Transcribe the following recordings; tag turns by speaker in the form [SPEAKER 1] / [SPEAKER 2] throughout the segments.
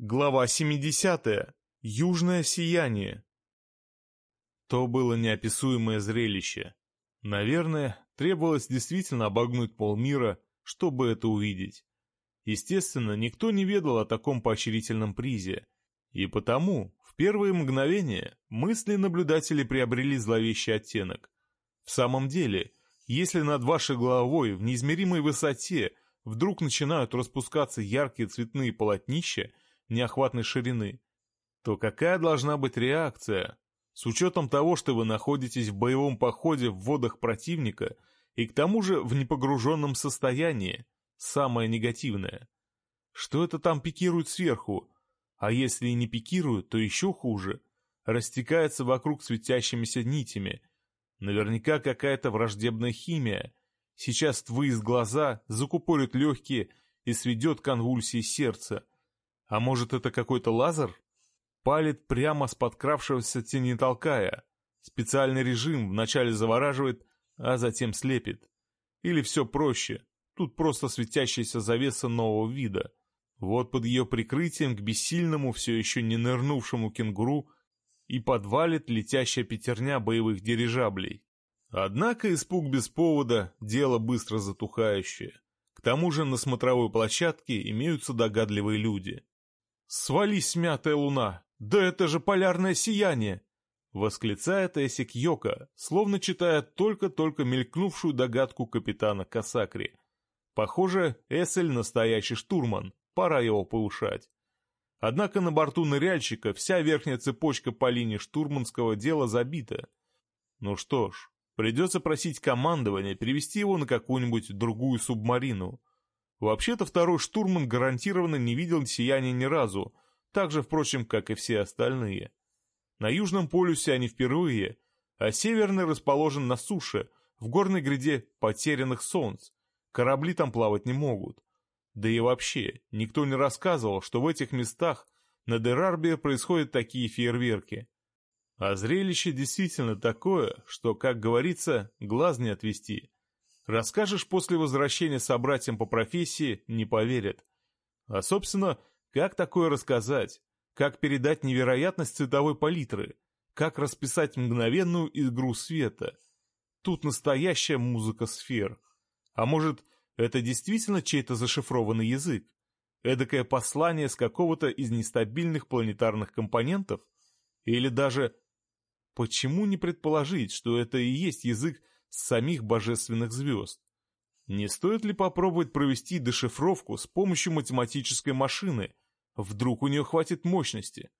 [SPEAKER 1] Глава 70. Южное сияние. То было неописуемое зрелище. Наверное, требовалось действительно обогнуть полмира, чтобы это увидеть. Естественно, никто не ведал о таком поощрительном призе. И потому, в первые мгновения, мысли наблюдателей приобрели зловещий оттенок. В самом деле, если над вашей головой в неизмеримой высоте вдруг начинают распускаться яркие цветные полотнища, неохватной ширины, то какая должна быть реакция? С учетом того, что вы находитесь в боевом походе в водах противника и к тому же в непогруженном состоянии, самое негативное. Что это там пикирует сверху? А если и не пикируют, то еще хуже. Растекается вокруг светящимися нитями. Наверняка какая-то враждебная химия. Сейчас твои глаза закупорит легкие и сведет конвульсии сердца. А может, это какой-то лазер? Палит прямо с подкравшегося тени толкая. Специальный режим вначале завораживает, а затем слепит. Или все проще. Тут просто светящаяся завеса нового вида. Вот под ее прикрытием к бессильному, все еще не нырнувшему кенгуру и подвалит летящая пятерня боевых дирижаблей. Однако испуг без повода – дело быстро затухающее. К тому же на смотровой площадке имеются догадливые люди. «Свались, смятая луна! Да это же полярное сияние!» Восклицает Эсик Йока, словно читая только-только мелькнувшую догадку капитана Касакри. Похоже, Эсель настоящий штурман, пора его повышать. Однако на борту ныряльщика вся верхняя цепочка по линии штурманского дела забита. Ну что ж, придется просить командования перевести его на какую-нибудь другую субмарину. Вообще-то второй штурман гарантированно не видел сияния ни разу, так же, впрочем, как и все остальные. На Южном полюсе они впервые, а Северный расположен на суше, в горной гряде потерянных солнц. Корабли там плавать не могут. Да и вообще, никто не рассказывал, что в этих местах на Дерарбе происходят такие фейерверки. А зрелище действительно такое, что, как говорится, глаз не отвести. Расскажешь после возвращения собратьям по профессии, не поверят. А, собственно, как такое рассказать? Как передать невероятность цветовой палитры? Как расписать мгновенную игру света? Тут настоящая музыка сфер. А может, это действительно чей-то зашифрованный язык? Эдакое послание с какого-то из нестабильных планетарных компонентов? Или даже... Почему не предположить, что это и есть язык самих божественных звезд. Не стоит ли попробовать провести дешифровку с помощью математической машины? Вдруг у нее хватит мощности?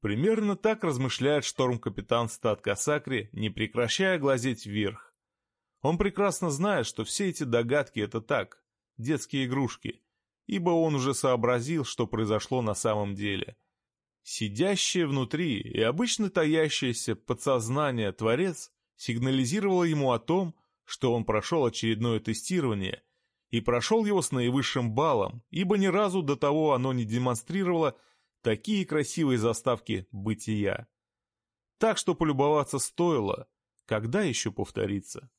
[SPEAKER 1] Примерно так размышляет шторм-капитан Стат Касакри, не прекращая глазеть вверх. Он прекрасно знает, что все эти догадки — это так, детские игрушки, ибо он уже сообразил, что произошло на самом деле. Сидящее внутри и обычно таящееся подсознание Творец сигнализировало ему о том, что он прошел очередное тестирование и прошел его с наивысшим баллом, ибо ни разу до того оно не демонстрировало такие красивые заставки бытия. Так что полюбоваться стоило, когда еще повторится.